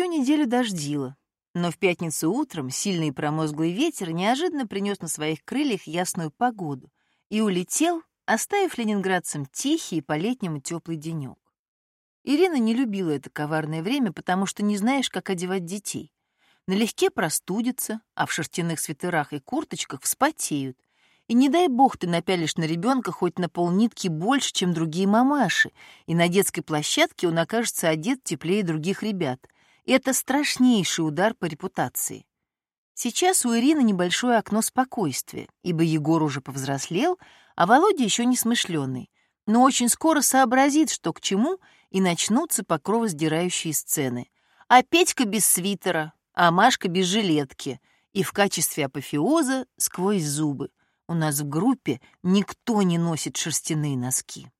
всю неделю дождило, но в пятницу утром сильный промозглый ветер неожиданно принес на своих крыльях ясную погоду и улетел, оставив ленинградцам тихий и по-летнему теплый денек. Ирина не любила это коварное время, потому что не знаешь, как одевать детей. Налегке простудятся, а в шерстяных свитерах и курточках вспотеют. И не дай бог ты напялишь на ребенка хоть на полнитки больше, чем другие мамаши, и на детской площадке он окажется одет теплее других ребят. Это страшнейший удар по репутации. Сейчас у Ирины небольшое окно спокойствия, ибо Егор уже повзрослел, а Володя еще не смышленый, но очень скоро сообразит, что к чему, и начнутся покровосдирающие сцены. А Петька без свитера, а Машка без жилетки, и в качестве апофеоза сквозь зубы. У нас в группе никто не носит шерстяные носки.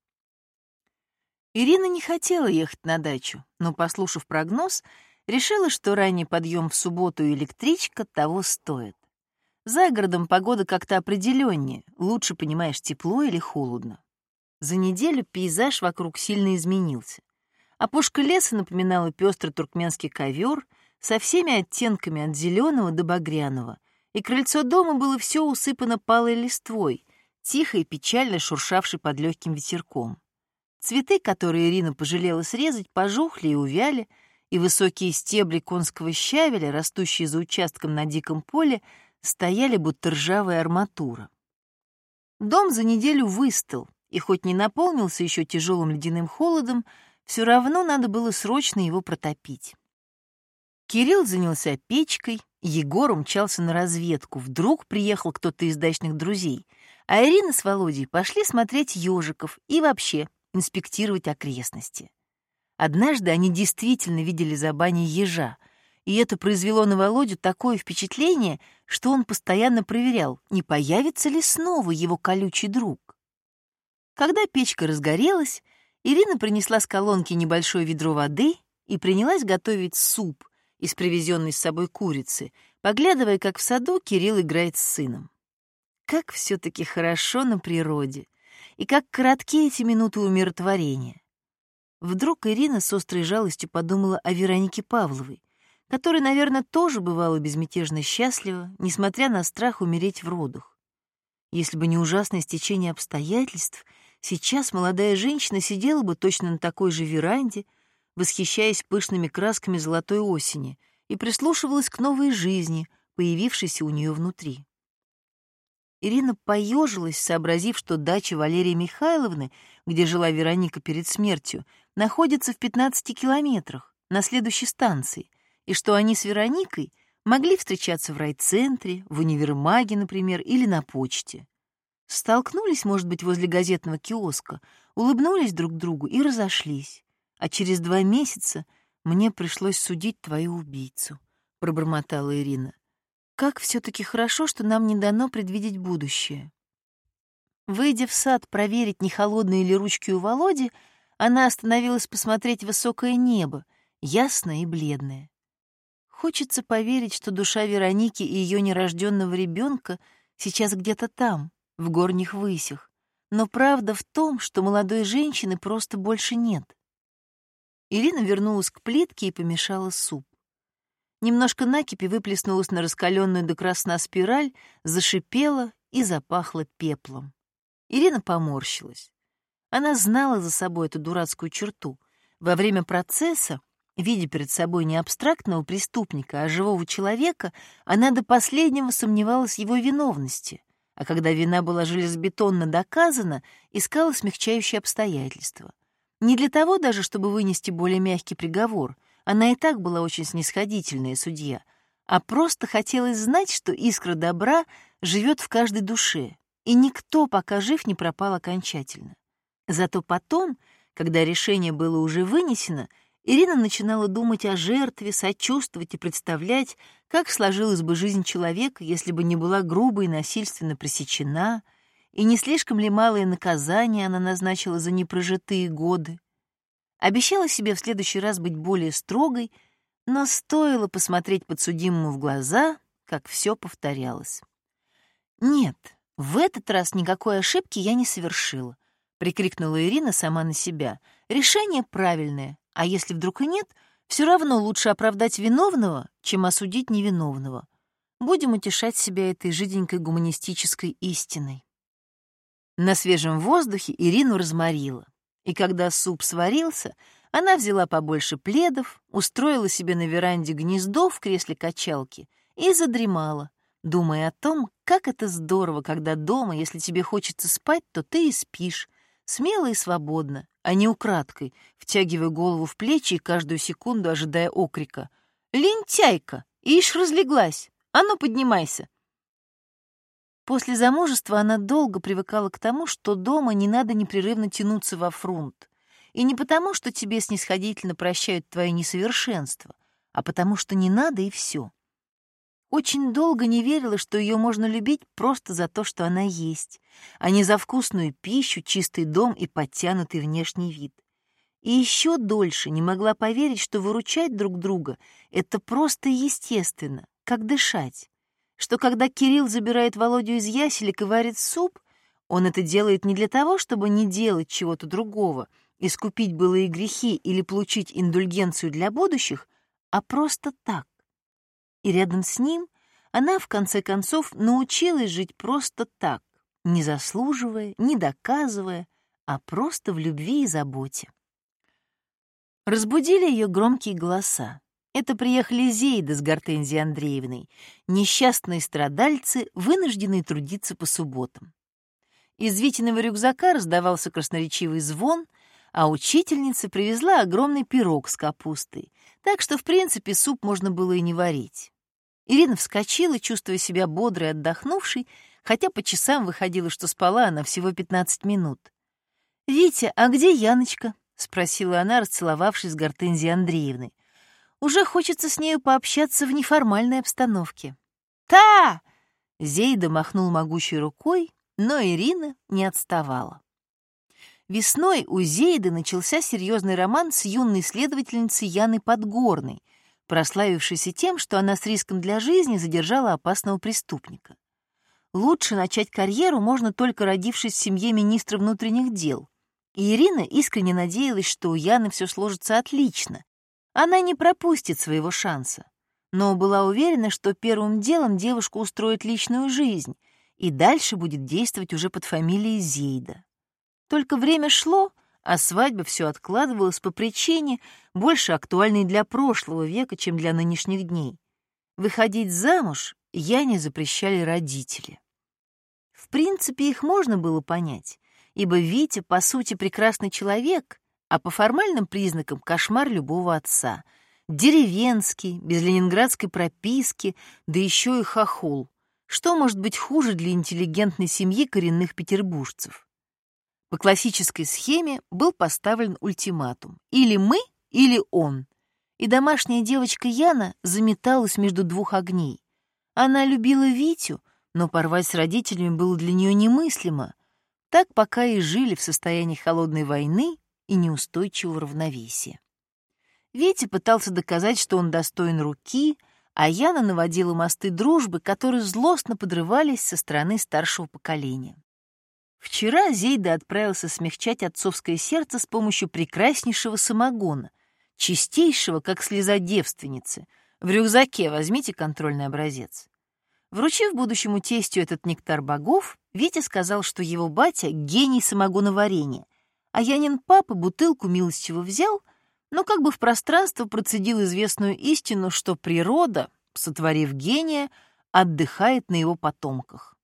Ирина не хотела ехать на дачу, но, послушав прогноз, решила, что ранний подъем в субботу и электричка того стоит. За городом погода как-то определеннее, лучше понимаешь, тепло или холодно. За неделю пейзаж вокруг сильно изменился. Опушка леса напоминала пестрый туркменский ковер со всеми оттенками от зеленого до багряного, и крыльцо дома было все усыпано палой листвой, тихо и печально шуршавшей под легким ветерком. Цветы, которые Ирина пожалела срезать, пожухли и увяли, и высокие стебли конского щавеля, растущие за участком на диком поле, стояли будто ржавая арматура. Дом за неделю выстыл, и хоть не наполнился еще тяжелым ледяным холодом, все равно надо было срочно его протопить. Кирилл занялся печкой, Егор умчался на разведку. Вдруг приехал кто-то из дачных друзей, а Ирина с Володей пошли смотреть ежиков и вообще инспектировать окрестности. Однажды они действительно видели за баней ежа, и это произвело на Володю такое впечатление, что он постоянно проверял, не появится ли снова его колючий друг. Когда печка разгорелась, Ирина принесла с колонки небольшое ведро воды и принялась готовить суп, из привезенной с собой курицы, поглядывая, как в саду Кирилл играет с сыном. Как все-таки хорошо на природе, и как коротки эти минуты умиротворения. Вдруг Ирина с острой жалостью подумала о Веронике Павловой, которая, наверное, тоже бывала безмятежно счастлива, несмотря на страх умереть в родах. Если бы не ужасное стечение обстоятельств, сейчас молодая женщина сидела бы точно на такой же веранде, восхищаясь пышными красками золотой осени, и прислушивалась к новой жизни, появившейся у нее внутри. Ирина поежилась, сообразив, что дача Валерии Михайловны, где жила Вероника перед смертью, находится в 15 километрах, на следующей станции, и что они с Вероникой могли встречаться в райцентре, в универмаге, например, или на почте. Столкнулись, может быть, возле газетного киоска, улыбнулись друг другу и разошлись а через два месяца мне пришлось судить твою убийцу», — пробормотала Ирина. «Как все-таки хорошо, что нам не дано предвидеть будущее». Выйдя в сад проверить, не холодные ли ручки у Володи, она остановилась посмотреть высокое небо, ясное и бледное. Хочется поверить, что душа Вероники и ее нерожденного ребенка сейчас где-то там, в горних высях. Но правда в том, что молодой женщины просто больше нет. Ирина вернулась к плитке и помешала суп. Немножко накипи выплеснулась на раскаленную до красна спираль, зашипела и запахла пеплом. Ирина поморщилась. Она знала за собой эту дурацкую черту. Во время процесса, видя перед собой не абстрактного преступника, а живого человека, она до последнего сомневалась в его виновности, а когда вина была железобетонно доказана, искала смягчающие обстоятельства. Не для того даже, чтобы вынести более мягкий приговор, она и так была очень снисходительная судья, а просто хотелось знать, что искра добра живет в каждой душе, и никто, пока жив, не пропал окончательно. Зато потом, когда решение было уже вынесено, Ирина начинала думать о жертве, сочувствовать и представлять, как сложилась бы жизнь человека, если бы не была грубо и насильственно пресечена — и не слишком ли малое наказание она назначила за непрожитые годы. Обещала себе в следующий раз быть более строгой, но стоило посмотреть подсудимому в глаза, как все повторялось. «Нет, в этот раз никакой ошибки я не совершила», — прикрикнула Ирина сама на себя. «Решение правильное, а если вдруг и нет, Все равно лучше оправдать виновного, чем осудить невиновного. Будем утешать себя этой жиденькой гуманистической истиной. На свежем воздухе Ирину разморила. И когда суп сварился, она взяла побольше пледов, устроила себе на веранде гнездо в кресле качалки и задремала, думая о том, как это здорово, когда дома, если тебе хочется спать, то ты и спишь, смело и свободно, а не украдкой, втягивая голову в плечи и каждую секунду ожидая окрика. «Лентяйка! Ишь разлеглась! А ну, поднимайся!» После замужества она долго привыкала к тому, что дома не надо непрерывно тянуться во фрунт. И не потому, что тебе снисходительно прощают твои несовершенства, а потому что не надо и все. Очень долго не верила, что ее можно любить просто за то, что она есть, а не за вкусную пищу, чистый дом и подтянутый внешний вид. И еще дольше не могла поверить, что выручать друг друга — это просто естественно, как дышать. Что когда Кирилл забирает Володю из яселек и варит суп, он это делает не для того, чтобы не делать чего-то другого, искупить былые грехи или получить индульгенцию для будущих, а просто так, и рядом с ним она, в конце концов, научилась жить просто так, не заслуживая, не доказывая, а просто в любви и заботе. Разбудили ее громкие голоса. Это приехали Зейда с Гортензией Андреевной, несчастные страдальцы, вынужденные трудиться по субботам. Из Витиного рюкзака раздавался красноречивый звон, а учительница привезла огромный пирог с капустой, так что, в принципе, суп можно было и не варить. Ирина вскочила, чувствуя себя бодрой и отдохнувшей, хотя по часам выходила, что спала она всего 15 минут. «Витя, а где Яночка?» — спросила она, расцеловавшись с Гортензией Андреевной. «Уже хочется с нею пообщаться в неформальной обстановке». «Та!» — Зейда махнул могучей рукой, но Ирина не отставала. Весной у Зейды начался серьезный роман с юной следовательницей Яной Подгорной, прославившейся тем, что она с риском для жизни задержала опасного преступника. Лучше начать карьеру можно только родившись в семье министра внутренних дел. И Ирина искренне надеялась, что у Яны все сложится отлично. Она не пропустит своего шанса. Но была уверена, что первым делом девушка устроит личную жизнь и дальше будет действовать уже под фамилией Зейда. Только время шло, а свадьба все откладывалась по причине, больше актуальной для прошлого века, чем для нынешних дней. Выходить замуж я не запрещали родители. В принципе, их можно было понять, ибо Витя, по сути, прекрасный человек, а по формальным признакам кошмар любого отца. Деревенский, без ленинградской прописки, да еще и хохол. Что может быть хуже для интеллигентной семьи коренных петербуржцев? По классической схеме был поставлен ультиматум. Или мы, или он. И домашняя девочка Яна заметалась между двух огней. Она любила Витю, но порвать с родителями было для нее немыслимо. Так пока и жили в состоянии холодной войны и неустойчивого равновесия. Витя пытался доказать, что он достоин руки, а Яна наводила мосты дружбы, которые злостно подрывались со стороны старшего поколения. Вчера Зейда отправился смягчать отцовское сердце с помощью прекраснейшего самогона, чистейшего, как слеза девственницы. В рюкзаке возьмите контрольный образец. Вручив будущему тестю этот нектар богов, Витя сказал, что его батя — гений самогоноварения, а Янин папа бутылку милостиво взял, но как бы в пространство процедил известную истину, что природа, сотворив гения, отдыхает на его потомках.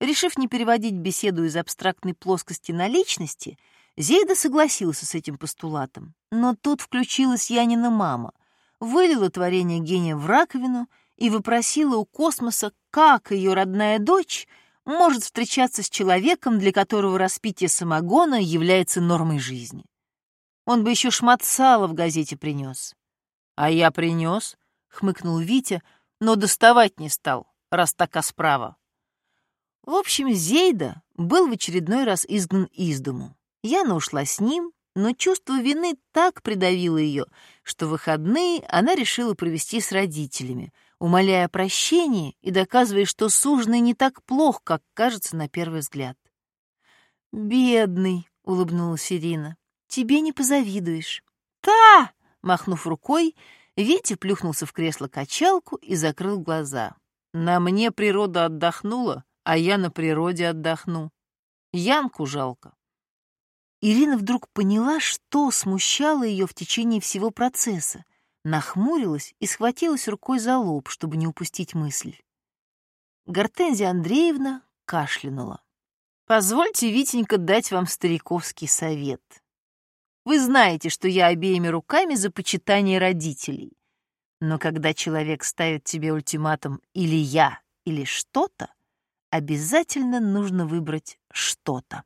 Решив не переводить беседу из абстрактной плоскости на личности, Зейда согласился с этим постулатом. Но тут включилась Янина мама, вылила творение гения в раковину и выпросила у космоса, как ее родная дочь может встречаться с человеком, для которого распитие самогона является нормой жизни. Он бы еще шмат сала в газете принес. «А я принес», — хмыкнул Витя, но доставать не стал, раз така справа. В общем, Зейда был в очередной раз изгнан из дому. Яна ушла с ним, но чувство вины так придавило ее, что выходные она решила провести с родителями, умоляя о прощении и доказывая, что суженый не так плох, как кажется на первый взгляд. «Бедный», — улыбнулась Ирина, — «тебе не позавидуешь». «Та!» — Махнув рукой, Витя плюхнулся в кресло-качалку и закрыл глаза. «На мне природа отдохнула, а я на природе отдохну. Янку жалко». Ирина вдруг поняла, что смущало ее в течение всего процесса, нахмурилась и схватилась рукой за лоб, чтобы не упустить мысль. Гортензия Андреевна кашлянула. «Позвольте, Витенька, дать вам стариковский совет. Вы знаете, что я обеими руками за почитание родителей. Но когда человек ставит тебе ультиматум «или я», или «что-то», обязательно нужно выбрать «что-то».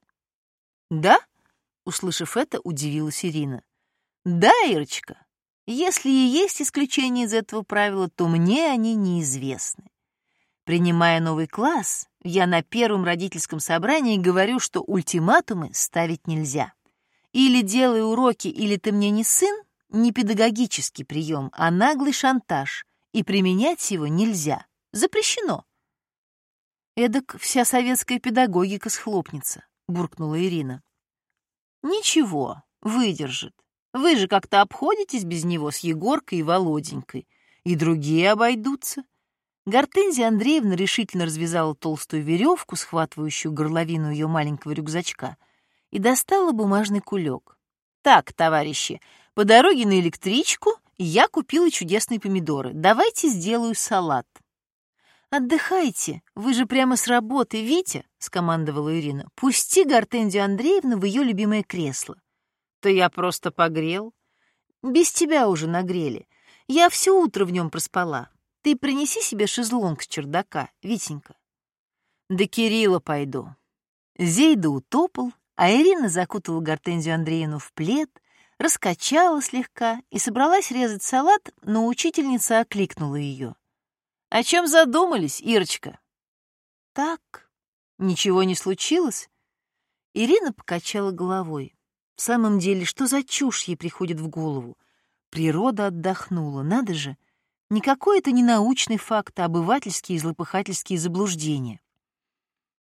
«Да?» — услышав это, удивилась Ирина. «Да, Ирочка, если и есть исключения из этого правила, то мне они неизвестны. Принимая новый класс, я на первом родительском собрании говорю, что ультиматумы ставить нельзя. Или делай уроки, или ты мне не сын — не педагогический прием, а наглый шантаж, и применять его нельзя. Запрещено. Эдак вся советская педагогика схлопнется, буркнула Ирина. Ничего, выдержит. Вы же как-то обходитесь без него с Егоркой и Володенькой, и другие обойдутся. Гортензия Андреевна решительно развязала толстую веревку, схватывающую горловину ее маленького рюкзачка — и достала бумажный кулек. «Так, товарищи, по дороге на электричку я купила чудесные помидоры. Давайте сделаю салат». «Отдыхайте, вы же прямо с работы, Витя», — скомандовала Ирина. «Пусти Гортензию Андреевну в ее любимое кресло». «То я просто погрел». «Без тебя уже нагрели. Я все утро в нем проспала. Ты принеси себе шезлонг с чердака, Витенька». «До Кирилла пойду». Зейда утопал, а Ирина закутала Гортензию Андреевну в плед, раскачала слегка и собралась резать салат, но учительница окликнула ее. «О чем задумались, Ирочка?» «Так, ничего не случилось?» Ирина покачала головой. В самом деле, что за чушь ей приходит в голову? Природа отдохнула, надо же. Никакой это не научный факт, а обывательские и злопыхательские заблуждения.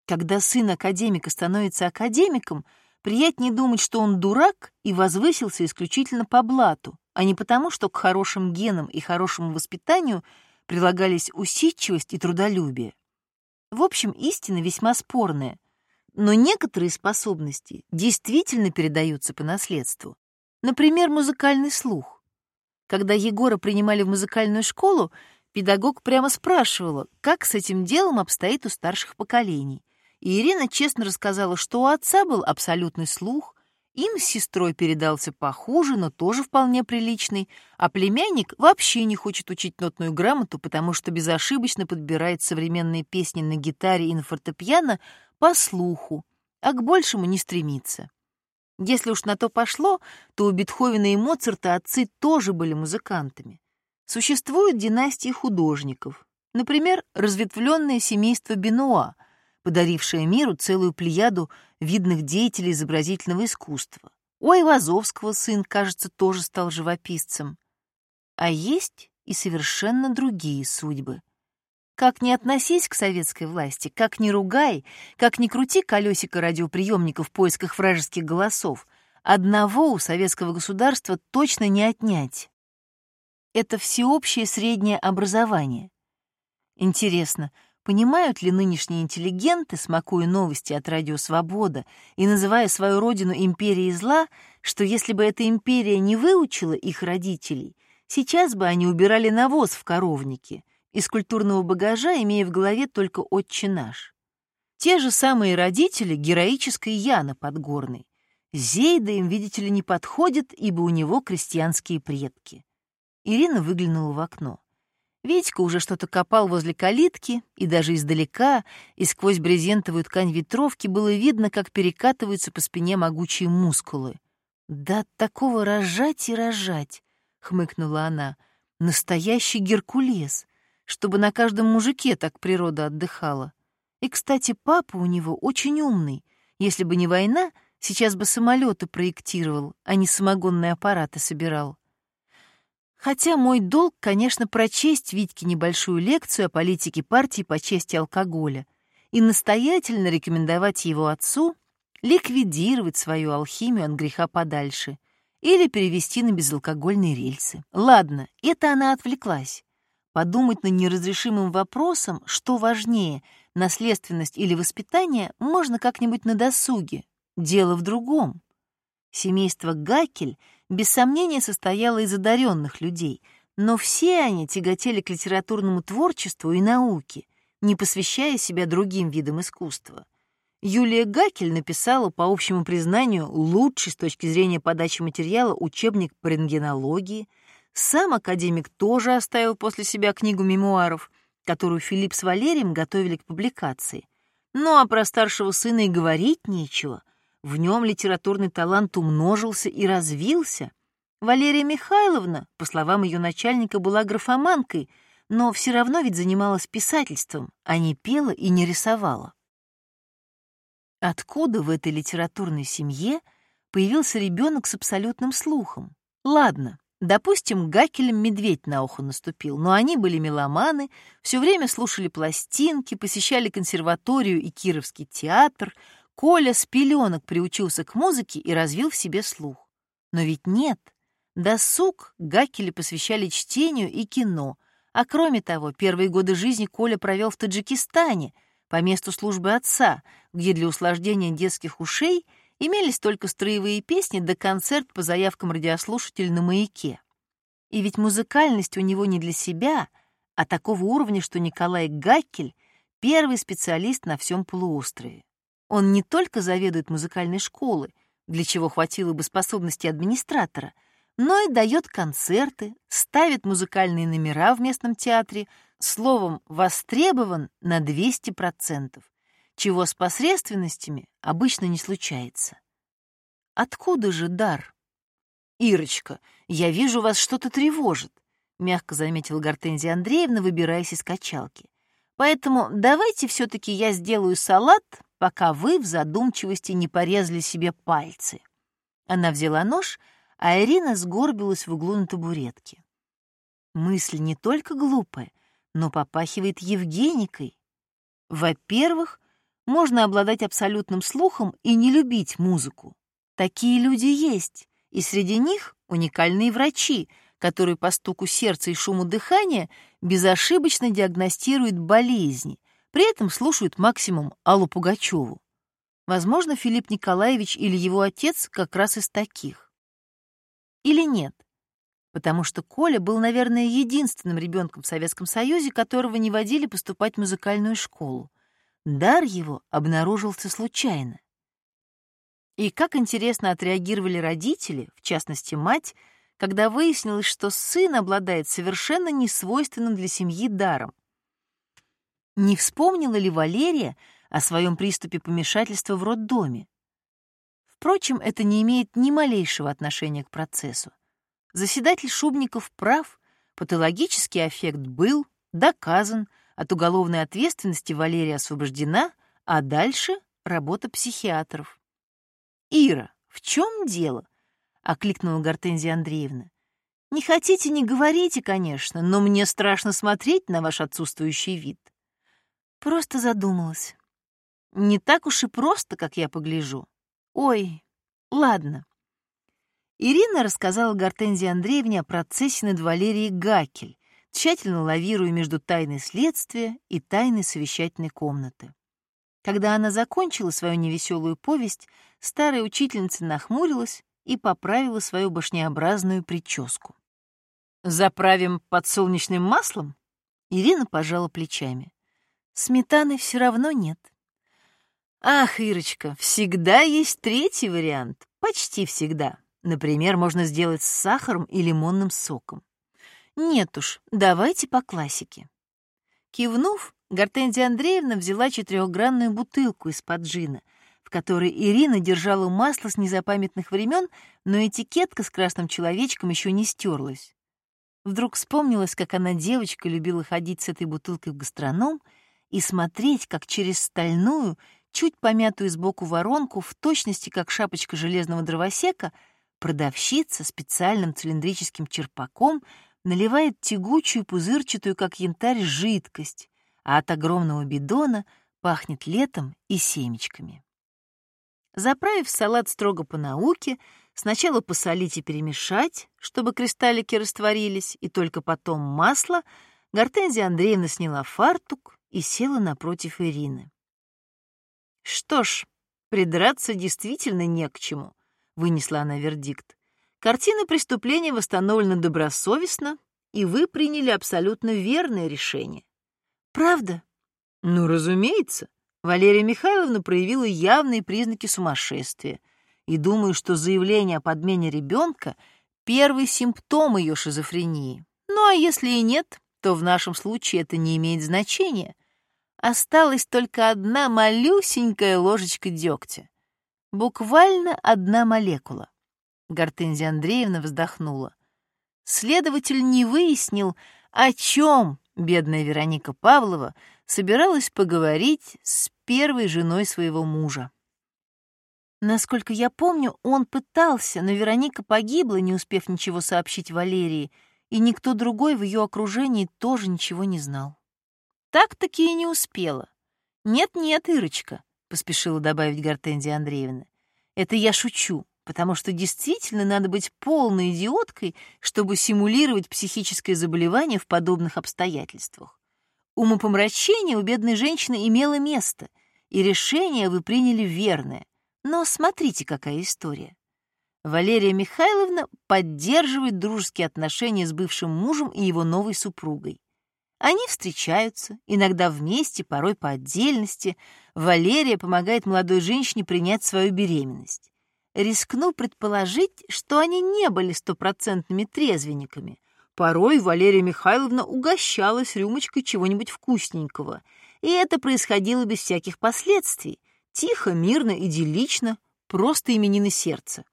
Когда сын академика становится академиком, приятнее думать, что он дурак и возвысился исключительно по блату, а не потому, что к хорошим генам и хорошему воспитанию прилагались усидчивость и трудолюбие. В общем, истина весьма спорная, но некоторые способности действительно передаются по наследству. Например, музыкальный слух. Когда Егора принимали в музыкальную школу, педагог прямо спрашивала, как с этим делом обстоит у старших поколений. И Ирина честно рассказала, что у отца был абсолютный слух, им с сестрой передался похуже, но тоже вполне приличный, а племянник вообще не хочет учить нотную грамоту, потому что безошибочно подбирает современные песни на гитаре и на фортепиано по слуху, а к большему не стремится. Если уж на то пошло, то у Бетховена и Моцарта отцы тоже были музыкантами. Существуют династии художников, например, разветвленное семейство Бенуа — подарившая миру целую плеяду видных деятелей изобразительного искусства. У Айвазовского сын, кажется, тоже стал живописцем. А есть и совершенно другие судьбы. Как ни относись к советской власти, как ни ругай, как ни крути колесико радиоприемника в поисках вражеских голосов, одного у советского государства точно не отнять. Это всеобщее среднее образование. Интересно, Понимают ли нынешние интеллигенты, смакуя новости от Радио Свобода и называя свою родину империей зла, что если бы эта империя не выучила их родителей, сейчас бы они убирали навоз в коровнике, из культурного багажа имея в голове только «Отче наш». Те же самые родители героической Яна Подгорной. Зейда им, видите ли, не подходит, ибо у него крестьянские предки. Ирина выглянула в окно. Витька уже что-то копал возле калитки, и даже издалека, и сквозь брезентовую ткань ветровки было видно, как перекатываются по спине могучие мускулы. «Да такого рожать и рожать!» — хмыкнула она. «Настоящий Геркулес, чтобы на каждом мужике так природа отдыхала. И, кстати, папа у него очень умный. Если бы не война, сейчас бы самолеты проектировал, а не самогонные аппараты собирал. Хотя мой долг, конечно, прочесть Витьке небольшую лекцию о политике партии по части алкоголя и настоятельно рекомендовать его отцу ликвидировать свою алхимию от греха подальше или перевести на безалкогольные рельсы. Ладно, это она отвлеклась. Подумать над неразрешимым вопросом, что важнее, наследственность или воспитание, можно как-нибудь на досуге. Дело в другом. Семейство Гакель без сомнения состояло из одаренных людей, но все они тяготели к литературному творчеству и науке, не посвящая себя другим видам искусства. Юлия Гакель написала, по общему признанию, лучший с точки зрения подачи материала учебник по рентгенологии. Сам академик тоже оставил после себя книгу мемуаров, которую Филипп с Валерием готовили к публикации. Ну а про старшего сына и говорить нечего. В нем литературный талант умножился и развился. Валерия Михайловна, по словам ее начальника, была графоманкой, но все равно ведь занималась писательством, а не пела и не рисовала. Откуда в этой литературной семье появился ребенок с абсолютным слухом? Ладно, допустим, Гакелем медведь на ухо наступил, но они были меломаны, все время слушали пластинки, посещали консерваторию и Кировский театр. Коля с пеленок приучился к музыке и развил в себе слух. Но ведь нет. Досуг Гакели посвящали чтению и кино, а кроме того, первые годы жизни Коля провел в Таджикистане — по месту службы отца, где для услаждения детских ушей имелись только строевые песни да концерт по заявкам радиослушателей на маяке. И ведь музыкальность у него не для себя, а такого уровня, что Николай Гаккель — первый специалист на всем полуострове. Он не только заведует музыкальной школой, для чего хватило бы способности администратора — но и дает концерты, ставит музыкальные номера в местном театре, словом, востребован на 200%, чего с посредственностями обычно не случается. Откуда же дар? «Ирочка, я вижу, вас что-то тревожит», — мягко заметила Гортензия Андреевна, выбираясь из качалки. «Поэтому давайте все-таки я сделаю салат, пока вы в задумчивости не порезали себе пальцы». Она взяла нож — а Ирина сгорбилась в углу на табуретке. Мысль не только глупая, но попахивает Евгеникой. Во-первых, можно обладать абсолютным слухом и не любить музыку. Такие люди есть, и среди них уникальные врачи, которые по стуку сердца и шуму дыхания безошибочно диагностируют болезни, при этом слушают максимум Аллу Пугачеву. Возможно, Филипп Николаевич или его отец как раз из таких. Или нет? Потому что Коля был, наверное, единственным ребенком в Советском Союзе, которого не водили поступать в музыкальную школу. Дар его обнаружился случайно. И как интересно отреагировали родители, в частности мать, когда выяснилось, что сын обладает совершенно несвойственным для семьи даром. Не вспомнила ли Валерия о своем приступе помешательства в роддоме? Впрочем, это не имеет ни малейшего отношения к процессу. Заседатель Шубников прав, патологический аффект был, доказан, от уголовной ответственности Валерия освобождена, а дальше работа психиатров. «Ира, в чем дело?» — окликнула Гортензия Андреевна. «Не хотите, не говорите, конечно, но мне страшно смотреть на ваш отсутствующий вид». Просто задумалась. Не так уж и просто, как я погляжу. Ой, ладно. Ирина рассказала Гортензии Андреевне о процессе над Валерией Гакель, тщательно лавируя между тайной следствия и тайной совещательной комнаты. Когда она закончила свою невеселую повесть, старая учительница нахмурилась и поправила свою башнеобразную прическу. «Заправим подсолнечным маслом?» Ирина пожала плечами. «Сметаны все равно нет». Ах, Ирочка, всегда есть третий вариант. Почти всегда. Например, можно сделать с сахаром и лимонным соком. Нет уж, давайте по классике. Кивнув, Гортензия Андреевна взяла четырехгранную бутылку из-под джина, в которой Ирина держала масло с незапамятных времен, но этикетка с красным человечком еще не стерлась. Вдруг вспомнилось, как она, девочка, любила ходить с этой бутылкой в гастроном и смотреть, как через стальную, чуть помятую сбоку воронку, в точности как шапочка железного дровосека, продавщица специальным цилиндрическим черпаком наливает тягучую, пузырчатую, как янтарь, жидкость, а от огромного бидона пахнет летом и семечками. Заправив салат строго по науке, Сначала посолить и перемешать, чтобы кристаллики растворились, и только потом масло. Гортензия Андреевна сняла фартук и села напротив Ирины. «Что ж, придраться действительно не к чему», — вынесла она вердикт. «Картина преступления восстановлена добросовестно, и вы приняли абсолютно верное решение». «Правда?» «Ну, разумеется. Валерия Михайловна проявила явные признаки сумасшествия и думаю, что заявление о подмене ребенка — первый симптом ее шизофрении. Ну а если и нет, то в нашем случае это не имеет значения. Осталась только одна малюсенькая ложечка дегтя. Буквально одна молекула. Гортензия Андреевна вздохнула. Следователь не выяснил, о чем бедная Вероника Павлова собиралась поговорить с первой женой своего мужа. Насколько я помню, он пытался, но Вероника погибла, не успев ничего сообщить Валерии, и никто другой в ее окружении тоже ничего не знал. Так-таки и не успела. «Нет-нет, Ирочка», — поспешила добавить Гортензия Андреевна. «Это я шучу, потому что действительно надо быть полной идиоткой, чтобы симулировать психическое заболевание в подобных обстоятельствах. Умопомрачение у бедной женщины имело место, и решение вы приняли верное — но смотрите, какая история. Валерия Михайловна поддерживает дружеские отношения с бывшим мужем и его новой супругой. Они встречаются, иногда вместе, порой по отдельности. Валерия помогает молодой женщине принять свою беременность. Рискну предположить, что они не были стопроцентными трезвенниками. Порой Валерия Михайловна угощалась рюмочкой чего-нибудь вкусненького, и это происходило без всяких последствий, Тихо, мирно, идиллично, просто именины сердца.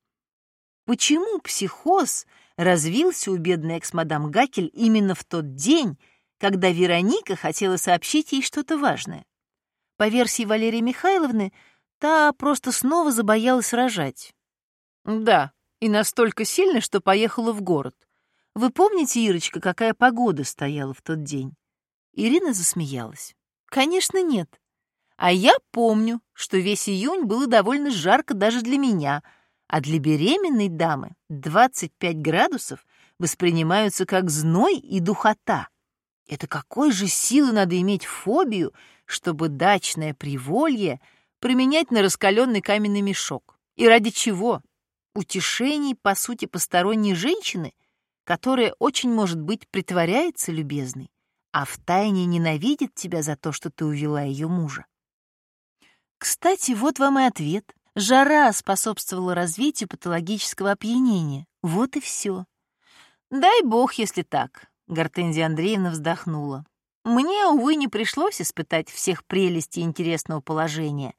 Почему психоз развился у бедной экс-мадам Гакель именно в тот день, когда Вероника хотела сообщить ей что-то важное? По версии Валерии Михайловны, та просто снова забоялась рожать. Да, и настолько сильно, что поехала в город. Вы помните, Ирочка, какая погода стояла в тот день? Ирина засмеялась. Конечно, нет. А я помню, что весь июнь было довольно жарко даже для меня, а для беременной дамы 25 градусов воспринимаются как зной и духота. Это какой же силы надо иметь фобию, чтобы дачное приволье применять на раскаленный каменный мешок? И ради чего? Утешений, по сути, посторонней женщины, которая очень, может быть, притворяется любезной, а втайне ненавидит тебя за то, что ты увела ее мужа. Кстати, вот вам и ответ. Жара способствовала развитию патологического опьянения. Вот и все. Дай бог, если так. Гортензия Андреевна вздохнула. Мне, увы, не пришлось испытать всех прелестей интересного положения.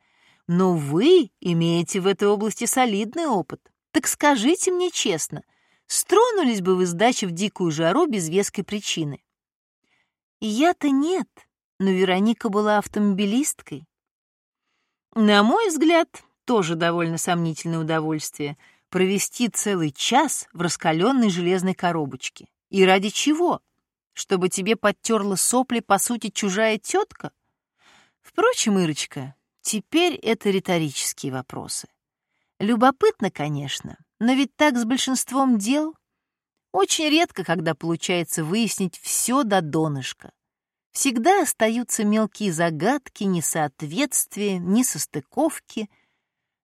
Но вы имеете в этой области солидный опыт. Так скажите мне честно, стронулись бы вы с дачи в дикую жару без веской причины? Я-то нет, но Вероника была автомобилисткой. На мой взгляд, тоже довольно сомнительное удовольствие провести целый час в раскаленной железной коробочке. И ради чего? Чтобы тебе подтерла сопли, по сути, чужая тетка? Впрочем, Ирочка, теперь это риторические вопросы. Любопытно, конечно, но ведь так с большинством дел. Очень редко, когда получается выяснить все до донышка. Всегда остаются мелкие загадки, несоответствия, несостыковки.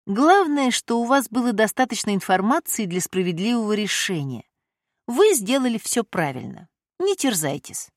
Главное, что у вас было достаточно информации для справедливого решения. Вы сделали все правильно. Не терзайтесь.